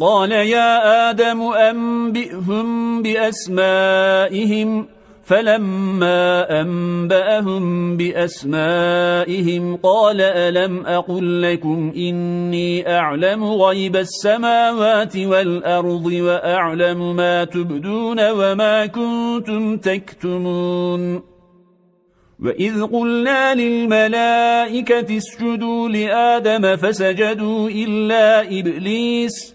قال يا آدم أنبئهم بأسمائهم فلما أنبأهم بأسمائهم قال ألم أقل لكم إني أعلم غيب السماوات والأرض وأعلم ما تبدون وما كنتم تكتمون. وَإِذْ قُلْنَا لِلْمَلَائِكَةِ اسْجُدُوا لِآدَمَ فَسَجَدُوا إِلَّا إِبْلِيسَ